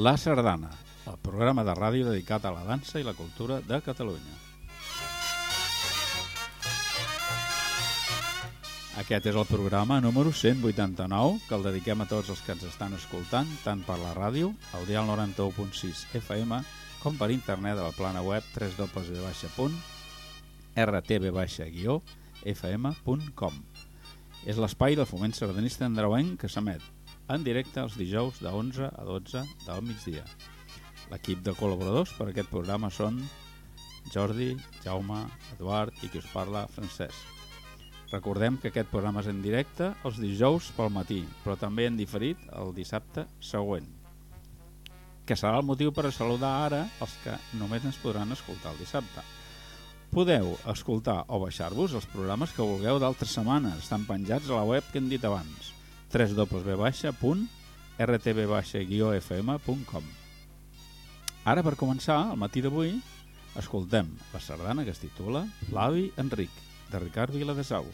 La Sardana, el programa de ràdio dedicat a la dansa i la cultura de Catalunya. Aquest és el programa número 189 que el dediquem a tots els que ens estan escoltant, tant per la ràdio, al dial 91.6 FM, com per internet a la plana web www.rtb-fm.com. És l'espai del foment sardanista andreuenc que s'emet en directe els dijous de 11 a 12 del migdia. L'equip de col·laboradors per a aquest programa són Jordi, Jaume, Eduard i qui us parla, Francesc. Recordem que aquest programa és en directe els dijous pel matí, però també en diferit el dissabte següent, que serà el motiu per a saludar ara els que només ens podran escoltar el dissabte. Podeu escoltar o baixar-vos els programes que vulgueu d'altres setmanes, estan penjats a la web que hem dit abans, www.rtb-fm.com Ara, per començar, el matí d'avui, escoltem la sardana que es titula L'avi Enric, de Ricard Viladesau.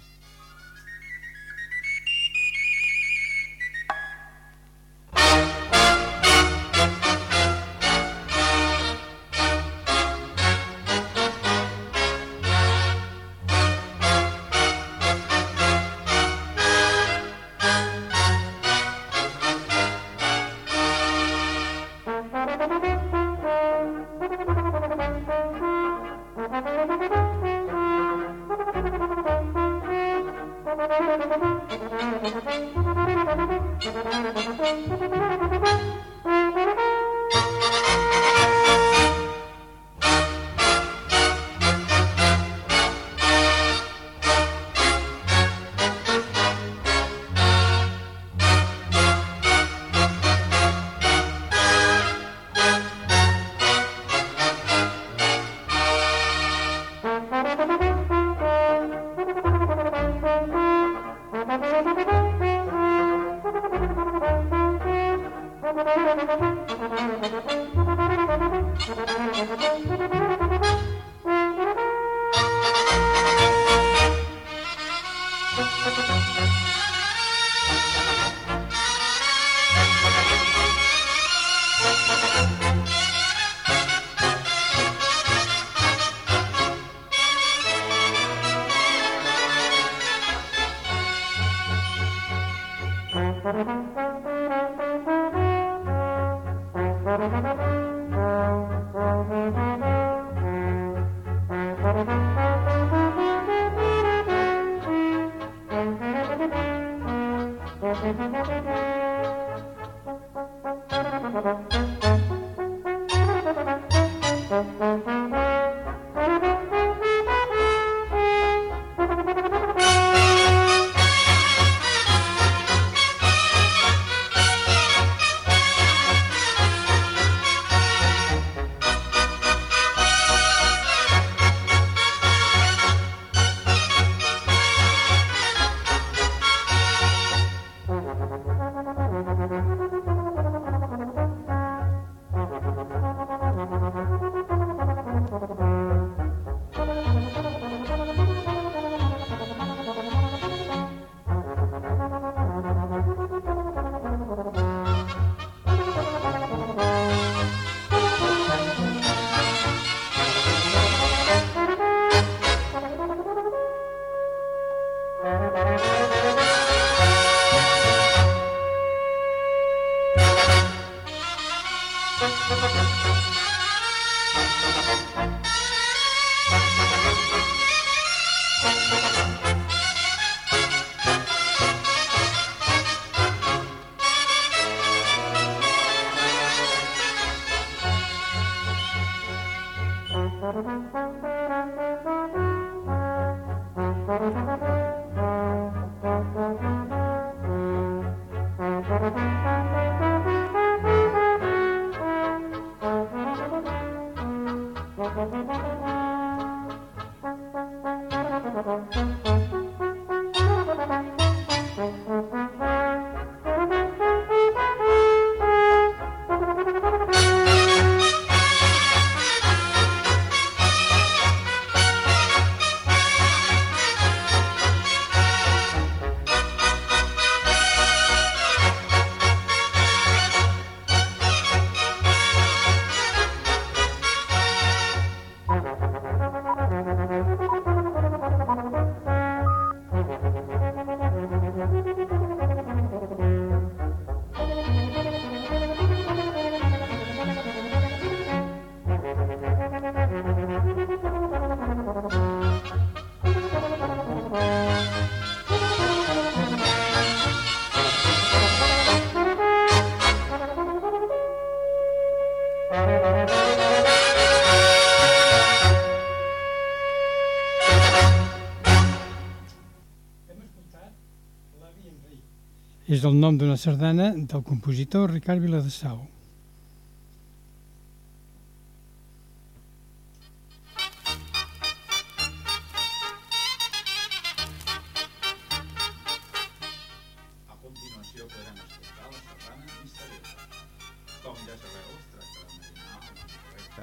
És el nom d'una sardana del compositor Ricard Viladesau.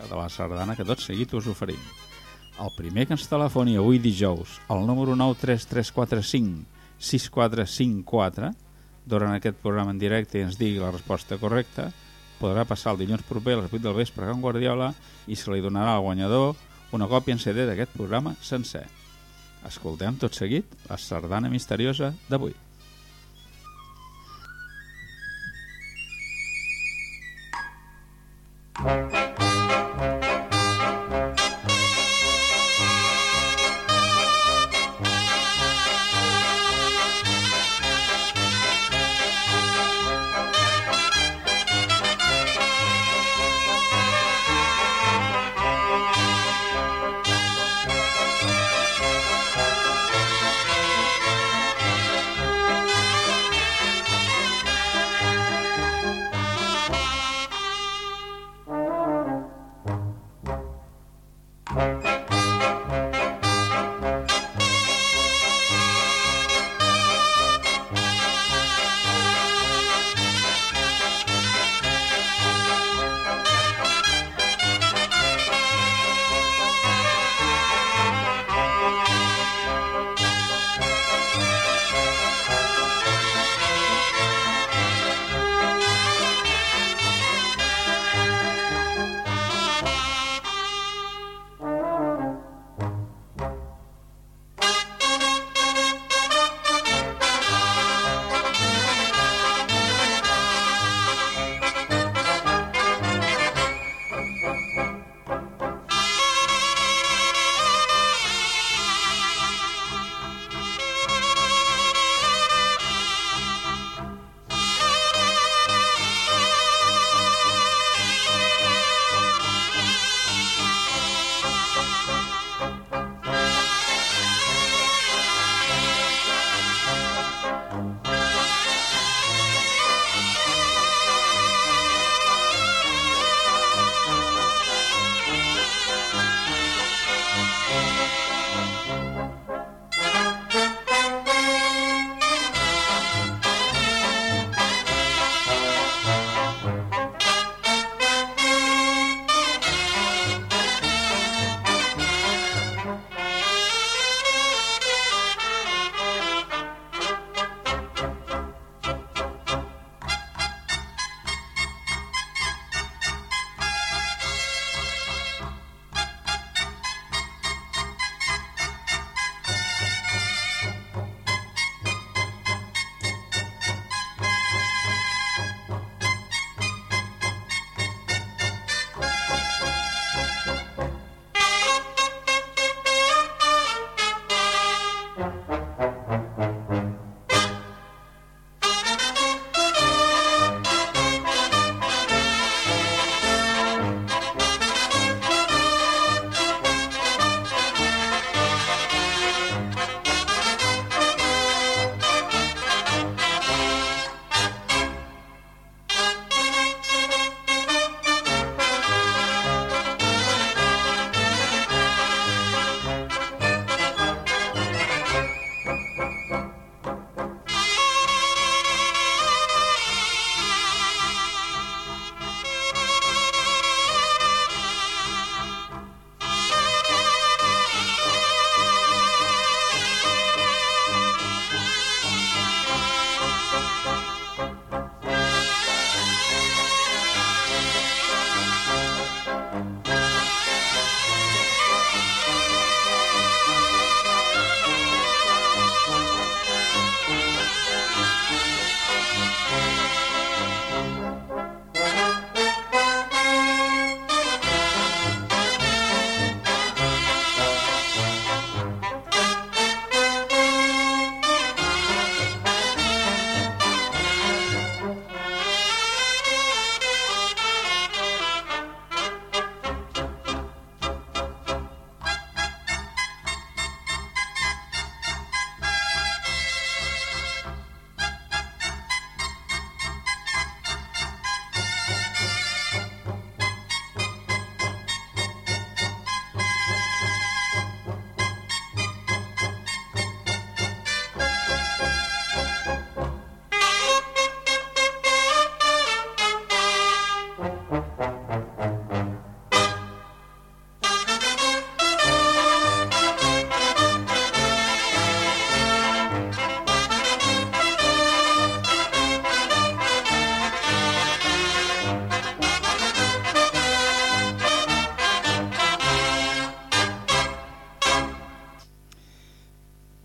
De la sardana que tot seguit us oferim. El primer que ens telefoni avui dijous al número 93345 6454 durant aquest programa en directe i ens digui la resposta correcta podrà passar el dilluns proper a les 8 del vespre a Can Guardiola i se li donarà al guanyador una còpia en CD d'aquest programa sencer. Escoltem tot seguit la sardana misteriosa d'avui.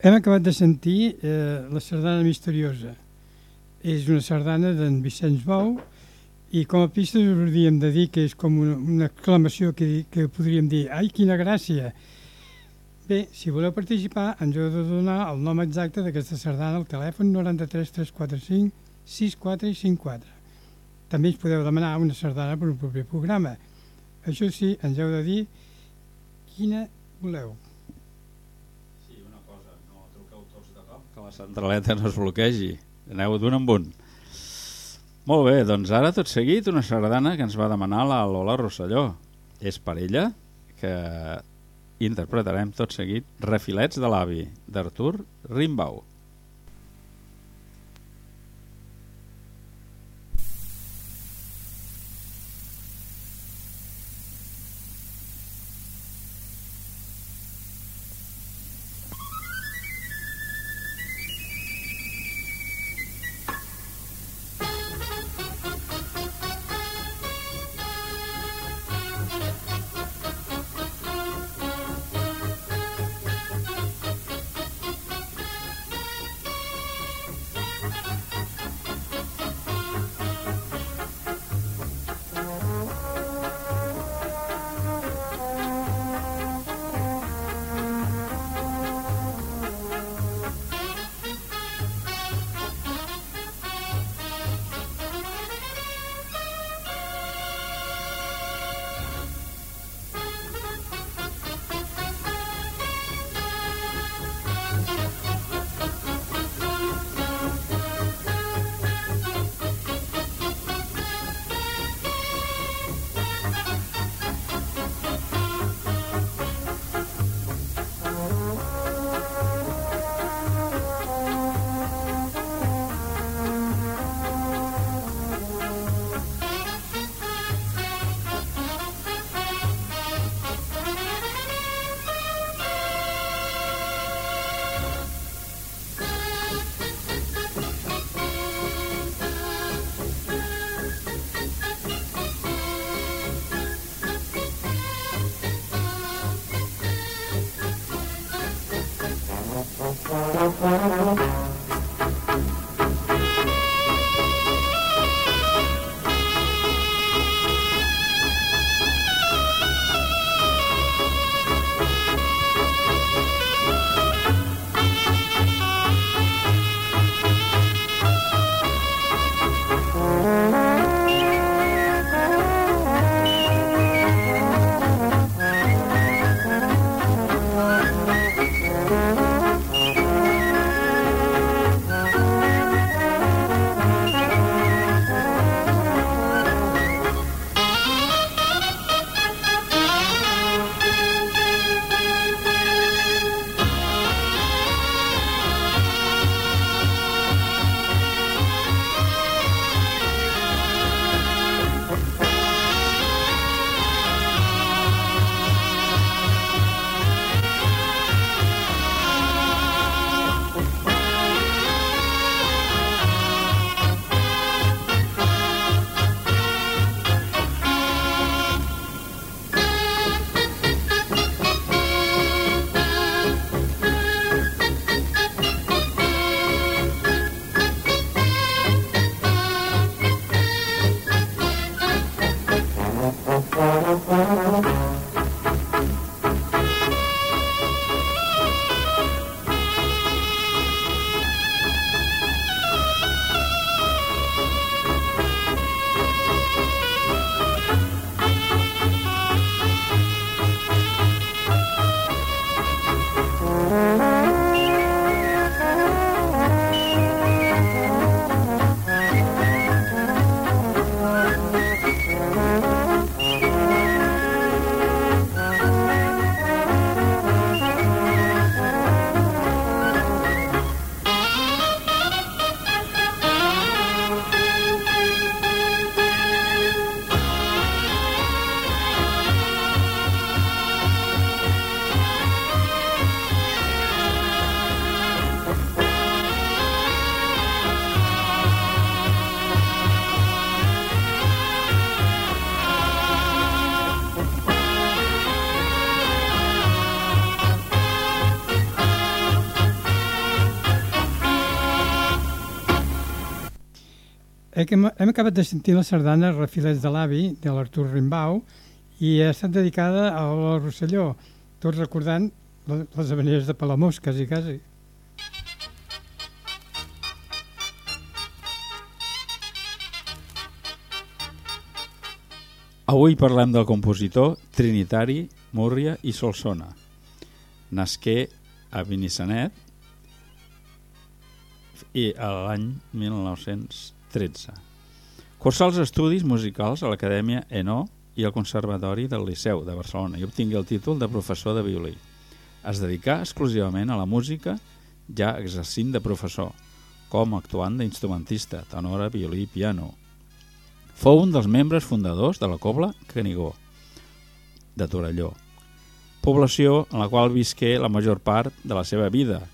Hem acabat de sentir eh, la sardana misteriosa. És una sardana d'en Vicenç Bou i com a pista us hauríem de dir que és com una, una exclamació que, que podríem dir «Ai, quina gràcia!» Bé, si voleu participar, ens heu de donar el nom exacte d'aquesta sardana al telèfon 93 345 64 i 54. També ens podeu demanar una sardana per un proper programa. Això sí, ens heu de dir quina voleu. La centraleta no es bloquegi. Aneu d'un en un. Molt bé, doncs ara tot seguit una sardana que ens va demanar la Lola Rosselló. És per ella que interpretarem tot seguit Refilets de l'avi, d'Artur Rimbau. Eh, hem, hem acabat de sentir la sardana Refilets de l'avi, de l'Artur Rimbau, i ha estat dedicada a la Rosselló, tot recordant les avaneres de Palamós, quasi, quasi. Avui parlem del compositor trinitari Múrria i Solsona. Nasqué a Vinissanet i l'any 1900 13. Cursà els estudis musicals a l'Acadèmia ENO i al Conservatori del Liceu de Barcelona i obtingué el títol de professor de violí. Es dedicà exclusivament a la música, ja exercint de professor, com actuant d'instrumentista, tenora, violí i piano. Fou un dels membres fundadors de la Cobla Canigó, de Torelló, població en la qual visqué la major part de la seva vida.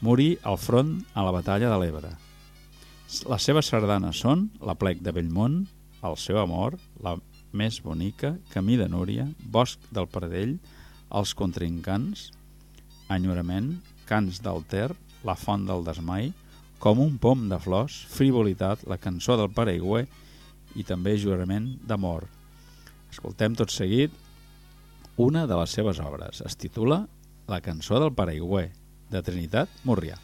Morí al front a la batalla de l'Ebre. Les seves sardanes són La plec de Bellmont, El seu amor, La més bonica, Camí de Núria, Bosc del Pardell, Els contrincants, Enyorament, Cants del Ter, La font del desmai, Com un pom de flors, Frivolitat, La cançó del Paraigüer i també jurament d'amor. Escoltem tot seguit una de les seves obres. Es titula La cançó del Paraigüer, de Trinitat Múrria.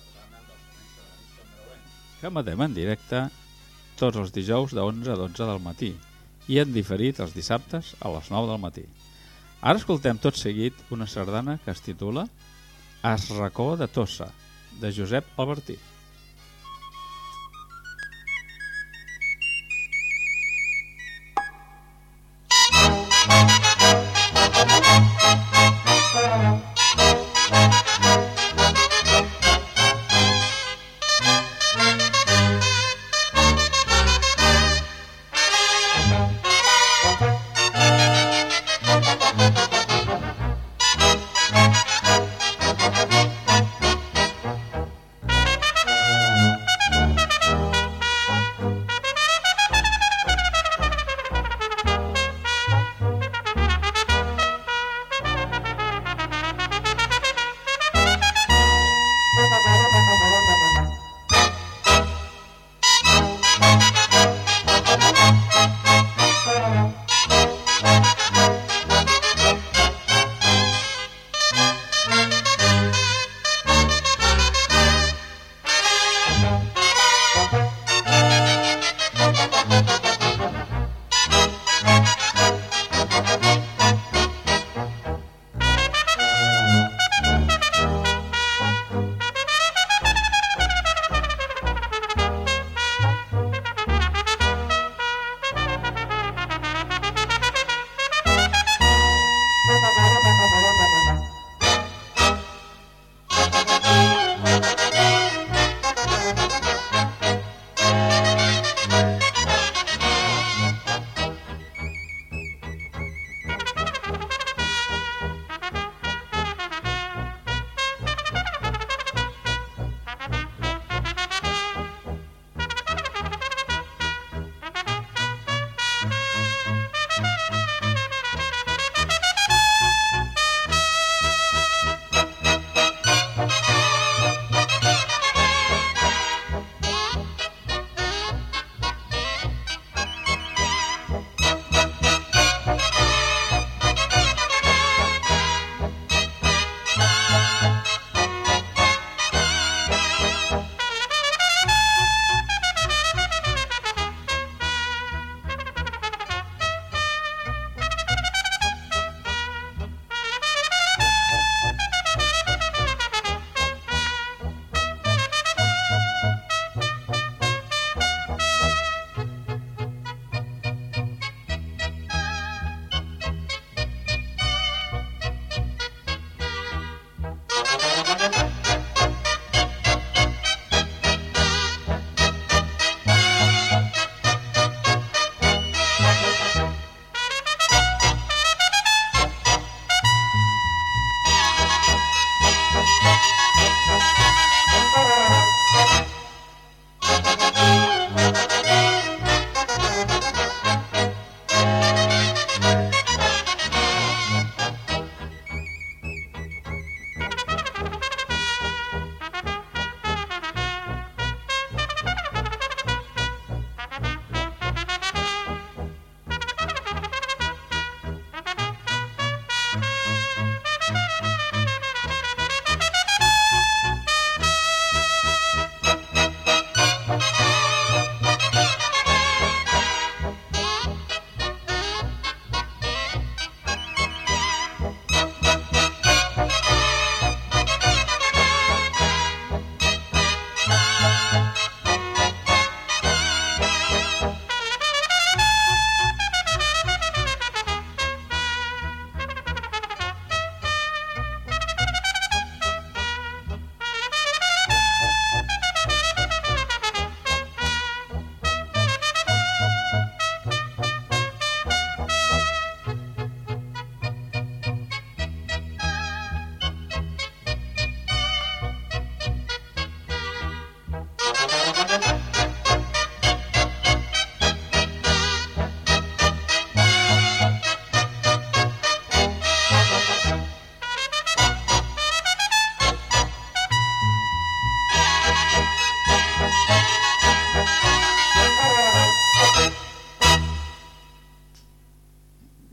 Sardanista Andreuenc. Que emetem en directe tots els dijous de 11 a 12 del matí i en diferit els dissabtes a les 9 del matí. Ara escoltem tot seguit una sardana que es titula Es racó de Tossa, de Josep Albertí.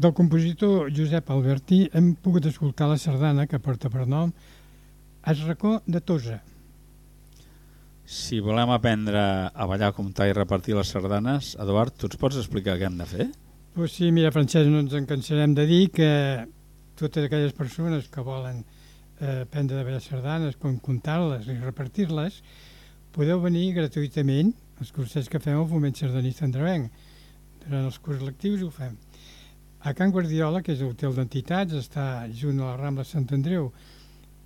Del compositor Josep Albertí hem pogut escoltar la sardana que porta per nom Es racó de Tosa. Si volem aprendre a ballar, comptar i repartir les sardanes, Eduard, tu ens pots explicar què hem de fer? Pues sí, mira, Francesc, no ens en cansarem de dir que totes aquelles persones que volen eh, aprendre a ballar sardanes, com comptar-les i repartir-les, podeu venir gratuïtament als cursets que fem al Foment Sardanista Andrevenc. Durant els curs lectius ho fem. A Can Guardiola, que és l'hotel d'entitats, està junt a la Rambla Sant Andreu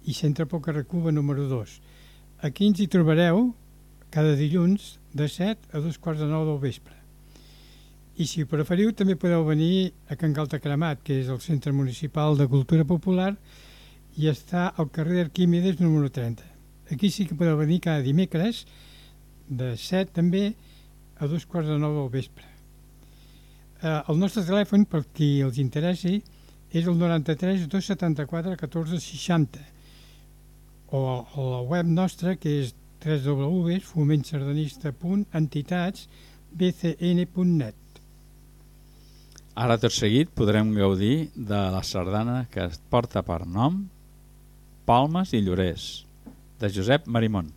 i Centre Poca Recuba número 2. Aquí ens hi trobareu cada dilluns de 7 a dos quarts de 9 del vespre. I si preferiu també podeu venir a Can Galta Cremat, que és el Centre Municipal de Cultura Popular i està al carrer Arquímedes número 30. Aquí sí que podeu venir cada dimecres de 7 també a dos quarts de 9 del vespre. Eh, el nostre telèfon, per qui els interessi, és el 93 274 14 60 o a la web nostra que és www.fomentsardanista.entitats.bcn.net Ara tot seguit podrem gaudir de la sardana que es porta per nom Palmes i Llorers, de Josep Marimón.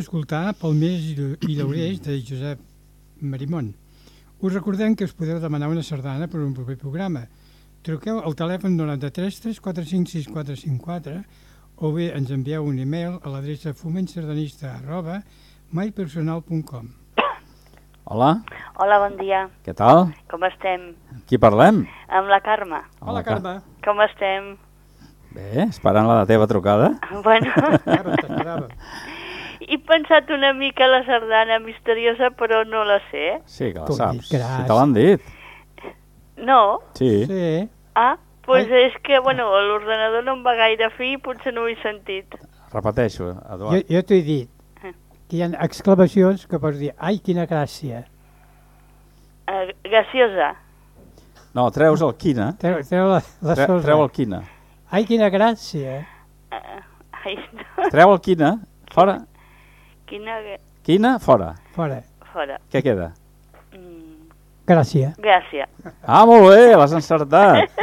Escoltar Palmers i Llau- i Llaurers de Josep Marimón. Us recordem que us podeu demanar una sardana per un proper programa. Truqueu al telèfon 93 345 6454 o bé ens envieu un e-mail a l'adreça fomentsardanista arroba mypersonal.com Hola, Hola, bon dia. què tal? Com estem? Qui parlem? Amb la Carme. Hola, Carme. Com estem? Bé, esperant la teva trucada. Bueno, Carme, t'esperava. He pensat una mica la sardana misteriosa, però no la sé. Sí, que la Tu saps. diràs. Si te l'han dit. No? Sí. Sí, Ah, doncs pues és que, bueno, l'ordenador no em va gaire fi i potser no ho he sentit. Repeteixo, Jo, Eduard. jo t'ho he dit, que hi ha exclamacions que pots dir, ai, quina gràcia. Uh, graciosa. No, treus el quina. Treu, treu la, la Tre, treu el quina. Ai, quina gràcia. Uh, ai, no. Treu el quina, fora. Quina... Quina, fora. Fora. Fora. Què queda? Mm, Gràcia. gràcia. Ah, molt bé, l'has encertat.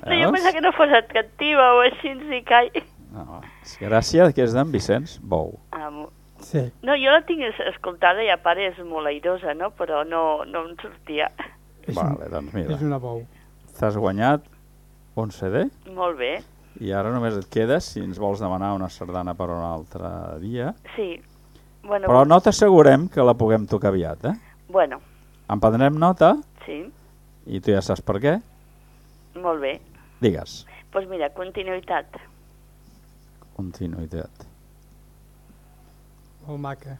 No, jo pensava que no fos atractiva o així, i call. No, és gràcia que és d'en Vicenç Bou. Ah, mo- Sí. no, jo la tinc es- escoltada i a part és molt airosa, no? Però no, no em sortia. És, Vale, doncs un, mira, és una bou. t'has guanyat un CD Molt bé. I ara només et quedes si ens vols demanar una sardana per un altre dia. Sí. Bueno, Però no t'assegurem que la puguem tocar aviat, eh? bueno, En prendrem nota sí, i tu ja saps per què. molt bé. Digues. Doncs pues mira, continuïtat. Continuïtat. molt maca.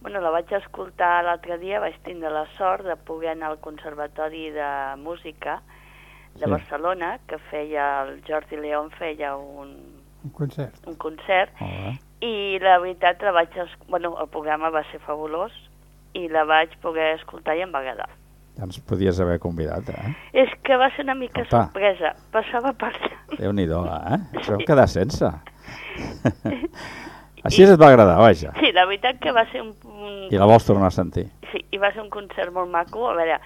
Bueno, la vaig escoltar l'altre dia, vaig tindre la sort de poder anar al Conservatori de Música de Sí. Barcelona, que feia, el Jordi León feia un, Un concert. un concert, bé. i la veritat la vaig... Es... Bueno, el programa va ser fabulós, i la vaig poder escoltar i em va agradar. Ja ens podies haver convidat, eh? És que va ser una mica Escolta. sorpresa, passava per allà. Déu-n'hi-do, eh? Ens vam quedar sense. Així et va agradar, vaja. Sí, la veritat que va ser un, un I la vols tornar a sentir. Sí, i va ser un concert molt maco. A veure,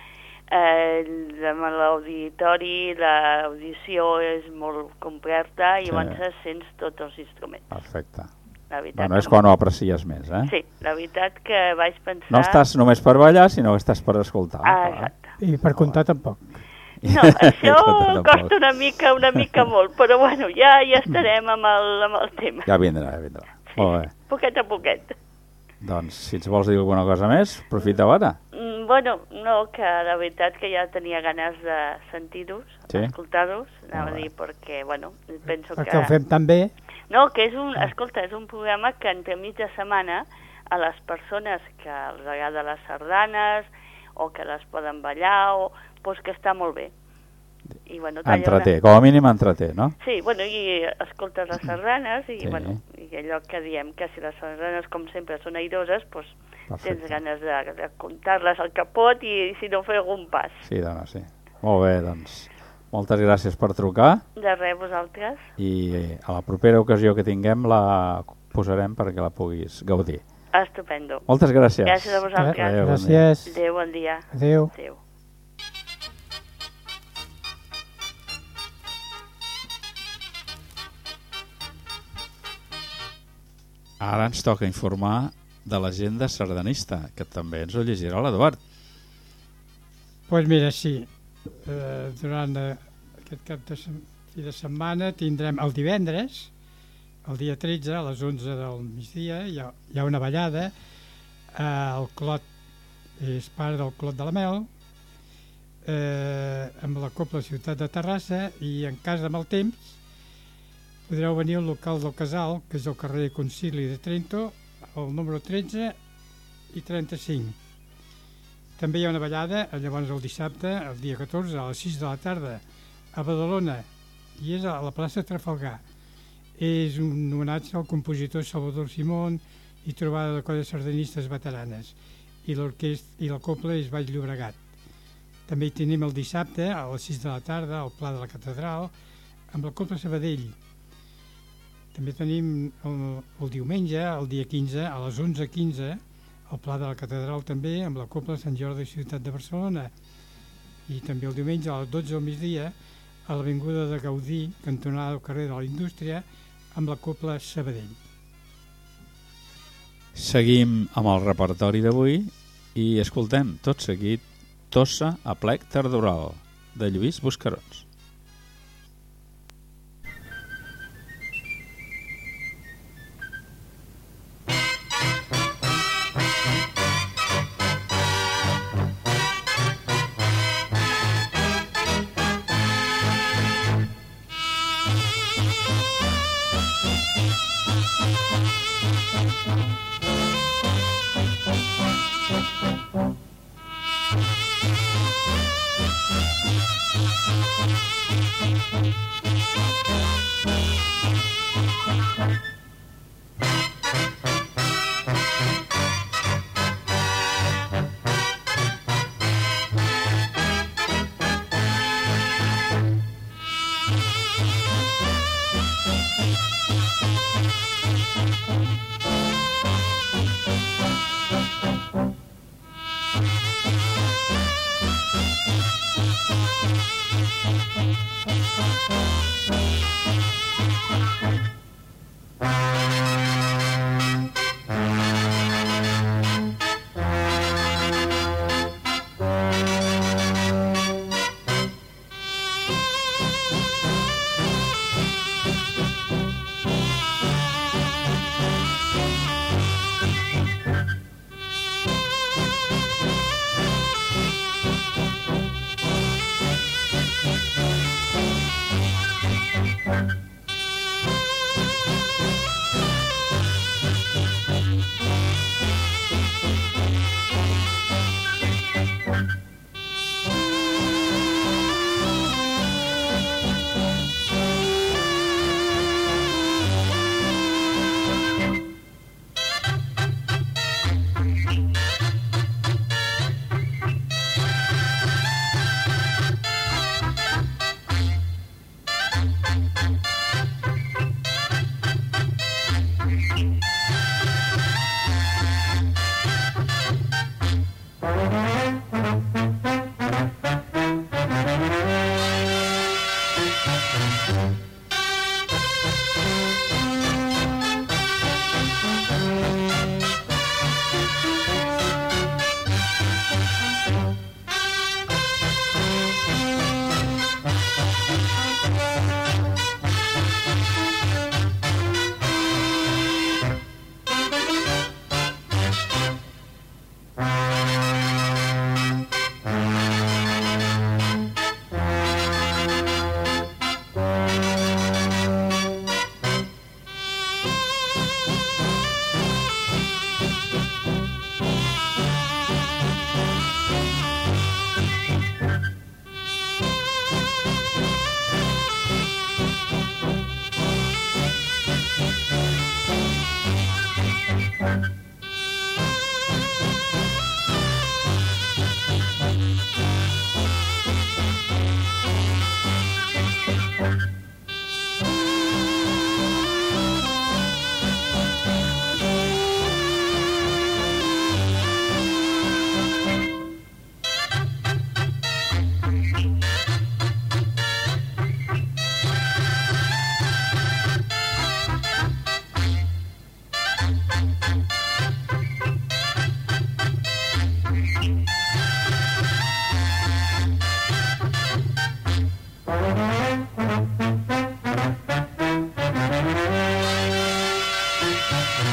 eh, amb l'auditori, l'audició és molt completa i Sí. llavors sents tots els instruments. Perfecte. La veritat, Bueno, és quan ho aprecies més, eh? Sí, la veritat que vaig pensar... No estàs només per ballar, sinó que estàs per escoltar. Ah, exacte. I per comptar tampoc. No, això costa una mica, una mica molt, però bueno, ja, ja estarem amb el, amb el tema. Ja vindrà, ja vindrà. Molt bé. Poquet a poquet. Doncs, si ens vols dir alguna cosa més, aprofita ara. Mm, Bueno, no, que la veritat que ja tenia ganes de sentir-los, Sí? escoltar-los, anava a dir, perquè, bueno, penso Perquè que... ho fem tan bé. No, que és un, escolta, és un programa que entre de setmana a les persones que els agrada les sardanes o que les poden ballar o doncs que està molt bé. I bueno, Entreté, com a mínim entreté, no? Sí, bueno, i escoltes les sardanes i, Sí. bueno, i allò que diem que si les sardanes com sempre són airoses, doncs tens Perfecte. ganes de, de comptar-les al capot i si no fer algun pas. Sí, dona, sí. Molt bé, doncs, moltes gràcies per trucar De res, vosaltres. i a la propera ocasió que tinguem la posarem perquè la puguis gaudir. Estupendo. Moltes gràcies. Gràcies a vosaltres. Adéu, bon dia. Gràcies. Adéu, bon dia. Adéu. Adéu. Ara ens toca informar de l'agenda sardanista, que també ens ho llegirà l'Eduard. Doncs pues mira, sí, eh, durant aquest cap de de setmana tindrem el divendres, el dia 13, a les 11 del migdia, hi ha, hi ha una ballada, eh, el Clot és part del Clot de la Mel, eh, amb la Copla Ciutat de Terrassa i en cas de mal temps podreu venir al local del Casal, que és el carrer Concili de Trento, el número 13 i 35. També hi ha una ballada, llavors el dissabte, el dia 14, a les 6 de la tarda, a Badalona, i és a la plaça Trafalgar. És un homenatge al compositor Salvador Simón i trobada de coses sardanistes veteranes. I l'orquestra i la copla és Baix Llobregat. També hi tenim el dissabte, a les 6 de la tarda, al Pla de la Catedral, amb la Copla Sabadell. També tenim el, el diumenge, el dia 15, a les 11.15, al Pla de la Catedral també, amb la Copla Sant Jordi Ciutat de Barcelona. I també el diumenge a les 12 del migdia, a l'Avinguda de Gaudí, cantonada del carrer de la Indústria, amb la Copla Sabadell. Seguim amb el repertori d'avui i escoltem tot seguit Tossa a plec tardoral de Lluís Buscarons.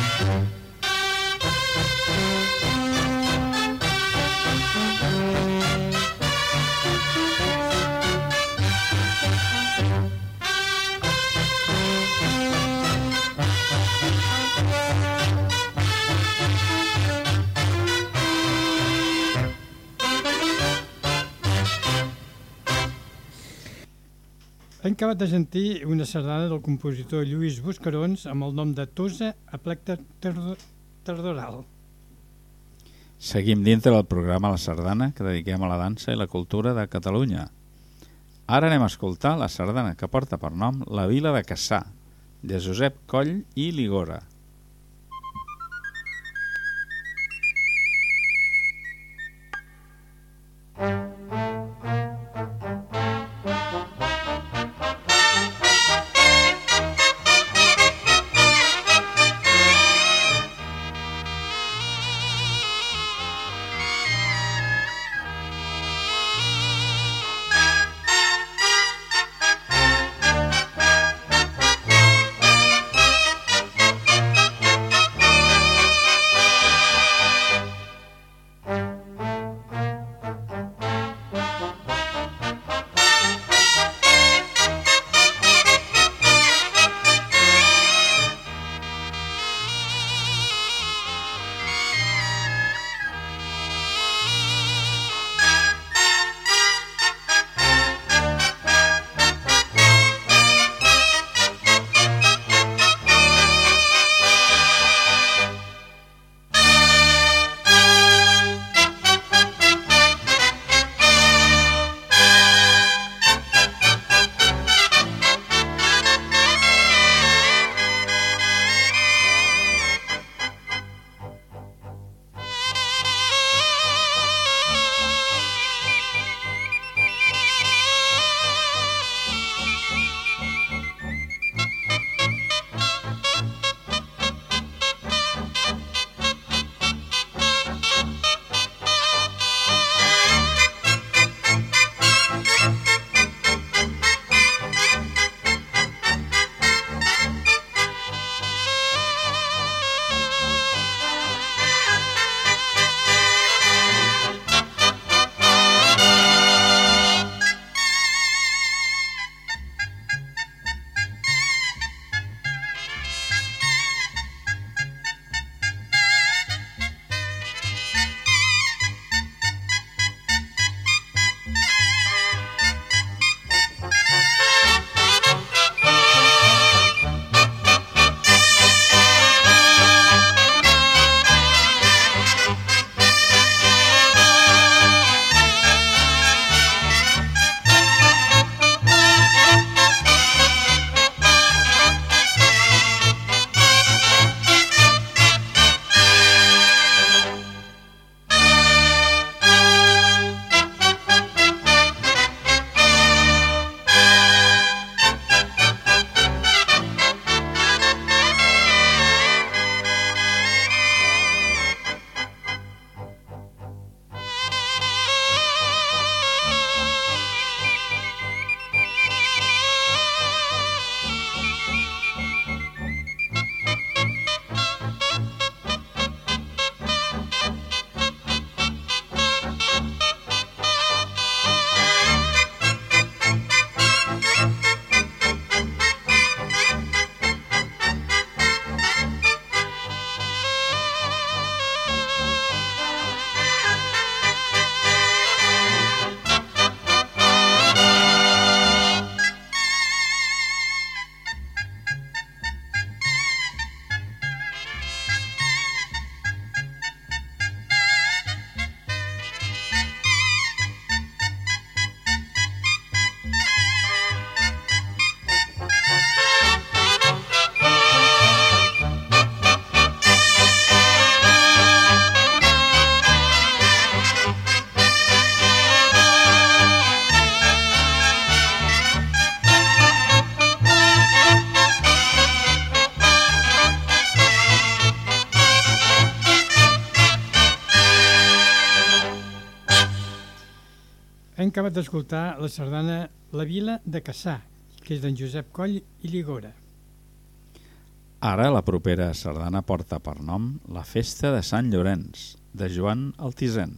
Hem acabat de sentir una sardana del compositor Lluís Buscarons amb el nom de Tosa a plec tardoral. Seguim dintre del programa La Sardana que dediquem a la dansa i la cultura de Catalunya. Ara anem a escoltar la sardana que porta per nom La Vila de Cassà, de Josep Coll i Ligora. Acabat d'escoltar la sardana La Vila de Cassà, que és d'en Josep Coll i Ligora. Ara la propera sardana porta per nom la Festa de Sant Llorenç, de Joan Altisent.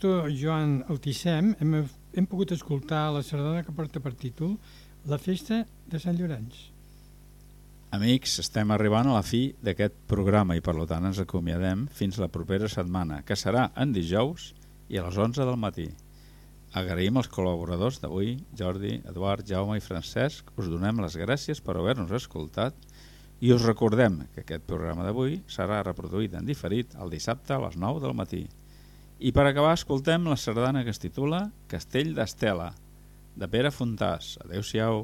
Compositor Joan Altissem hem, hem pogut escoltar la sardana que porta per títol La festa de Sant Llorenç. Amics, estem arribant a la fi d'aquest programa i per tant ens acomiadem fins la propera setmana, que serà en dijous i a les 11 del matí. Agraïm els col·laboradors d'avui, Jordi, Eduard, Jaume i Francesc. Us donem les gràcies per haver-nos escoltat i us recordem que aquest programa d'avui serà reproduït en diferit el dissabte a les 9 del matí. I per acabar escoltem la sardana que es titula Castell d'Estela, de Pere Fontàs. Adéu-siau.